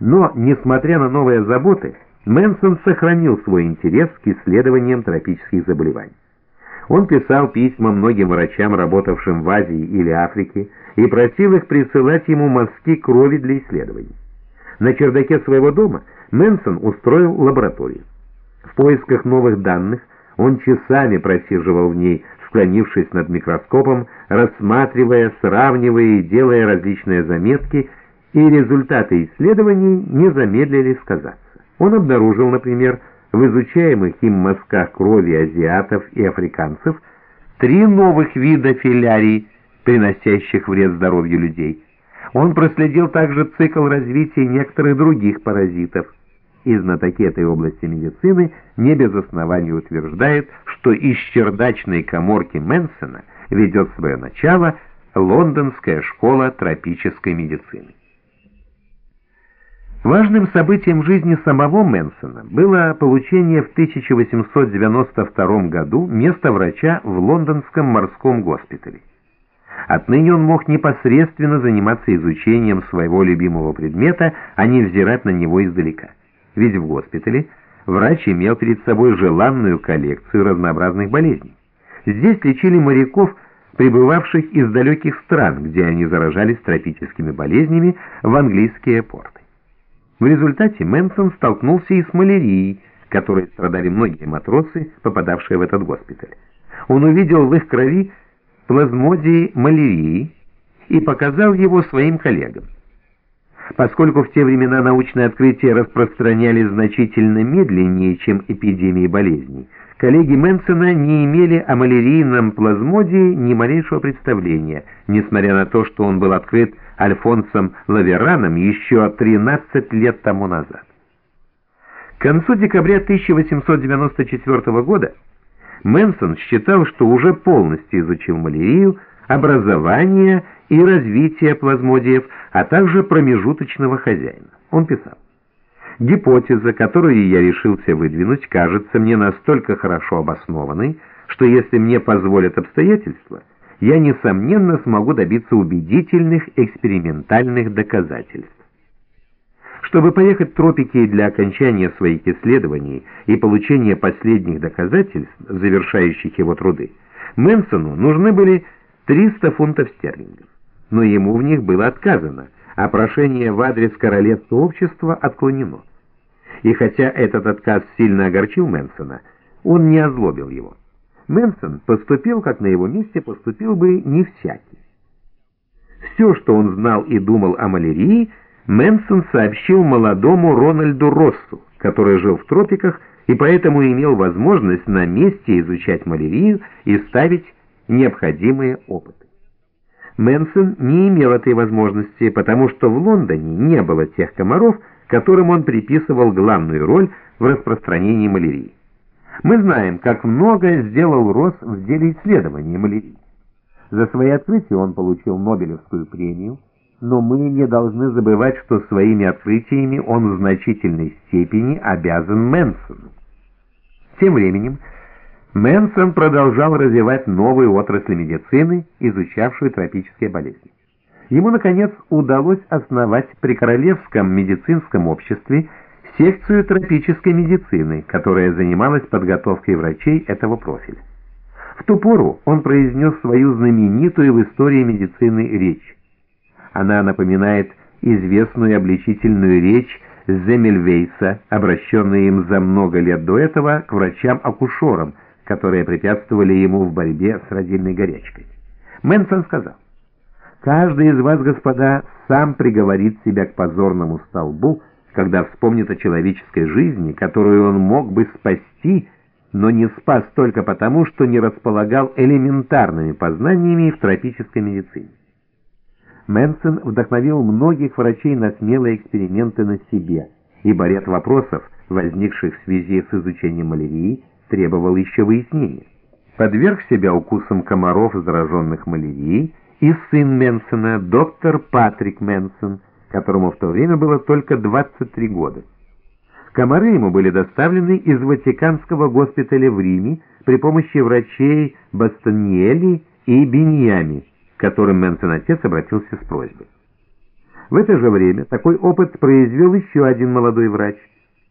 Но, несмотря на новые заботы, Мэнсон сохранил свой интерес к исследованиям тропических заболеваний. Он писал письма многим врачам, работавшим в Азии или Африке, и просил их присылать ему мазки крови для исследований. На чердаке своего дома Мэнсон устроил лабораторию. В поисках новых данных он часами просиживал в ней, склонившись над микроскопом, рассматривая, сравнивая и делая различные заметки, и результаты исследований не замедлили сказаться. Он обнаружил, например, в изучаемых им мазках крови азиатов и африканцев три новых вида филярий, приносящих вред здоровью людей. Он проследил также цикл развития некоторых других паразитов. И знатоки этой области медицины не без оснований утверждают, что из чердачной коморки Мэнсона ведет свое начало Лондонская школа тропической медицины. Важным событием жизни самого Мэнсона было получение в 1892 году места врача в лондонском морском госпитале. Отныне он мог непосредственно заниматься изучением своего любимого предмета, а не взирать на него издалека. Ведь в госпитале врач имел перед собой желанную коллекцию разнообразных болезней. Здесь лечили моряков, прибывавших из далеких стран, где они заражались тропическими болезнями в английские порты. В результате Мэнсон столкнулся и с малярией, которой страдали многие матросы, попадавшие в этот госпиталь. Он увидел в их крови плазмодии малярии и показал его своим коллегам. Поскольку в те времена научные открытия распространялись значительно медленнее, чем эпидемии болезней, коллеги Мэнсона не имели о малярийном плазмодии ни малейшего представления, несмотря на то, что он был открыт Альфонсом Лавераном еще 13 лет тому назад. К концу декабря 1894 года Мэнсон считал, что уже полностью изучил малярию, образование и развитие плазмодиев, а также промежуточного хозяина. Он писал, «Гипотеза, которую я решился выдвинуть, кажется мне настолько хорошо обоснованной, что если мне позволят обстоятельства, я, несомненно, смогу добиться убедительных экспериментальных доказательств. Чтобы поехать в тропики для окончания своих исследований и получения последних доказательств, завершающих его труды, Мэнсону нужны были 300 фунтов стерлингов. Но ему в них было отказано, а прошение в адрес Королевского общества отклонено. И хотя этот отказ сильно огорчил Мэнсона, он не озлобил его. Мэнсон поступил, как на его месте поступил бы не всякий. Все, что он знал и думал о малярии, Мэнсон сообщил молодому Рональду Россу, который жил в тропиках и поэтому имел возможность на месте изучать малярию и ставить необходимые опыты. Мэнсон не имел этой возможности, потому что в Лондоне не было тех комаров, которым он приписывал главную роль в распространении малярии. Мы знаем, как многое сделал Росс в деле исследования малярии. За свои открытия он получил Нобелевскую премию, но мы не должны забывать, что своими открытиями он в значительной степени обязан Мэнсону. Тем временем Мэнсон продолжал развивать новую отрасль медицины, изучавшую тропические болезни. Ему, наконец, удалось основать при Королевском медицинском обществе секцию тропической медицины, которая занималась подготовкой врачей этого профиля. В ту пору он произнес свою знаменитую в истории медицины речь. Она напоминает известную обличительную речь Земельвейса, обращенную им за много лет до этого к врачам-акушерам, которые препятствовали ему в борьбе с родильной горячкой. Мэнсон сказал, «Каждый из вас, господа, сам приговорит себя к позорному столбу, когда вспомнит о человеческой жизни, которую он мог бы спасти, но не спас только потому, что не располагал элементарными познаниями в тропической медицине. Мэнсон вдохновил многих врачей на смелые эксперименты на себе, ибо ряд вопросов, возникших в связи с изучением малярии, требовал еще выяснения. Подверг себя укусам комаров, зараженных малярией, и сын Мэнсона, доктор Патрик Мэнсон, которому в то время было только 23 года. Комары ему были доставлены из Ватиканского госпиталя в Риме при помощи врачей Бастоньели и Беньями, к которым Мэнсон отец обратился с просьбой. В это же время такой опыт произвел еще один молодой врач –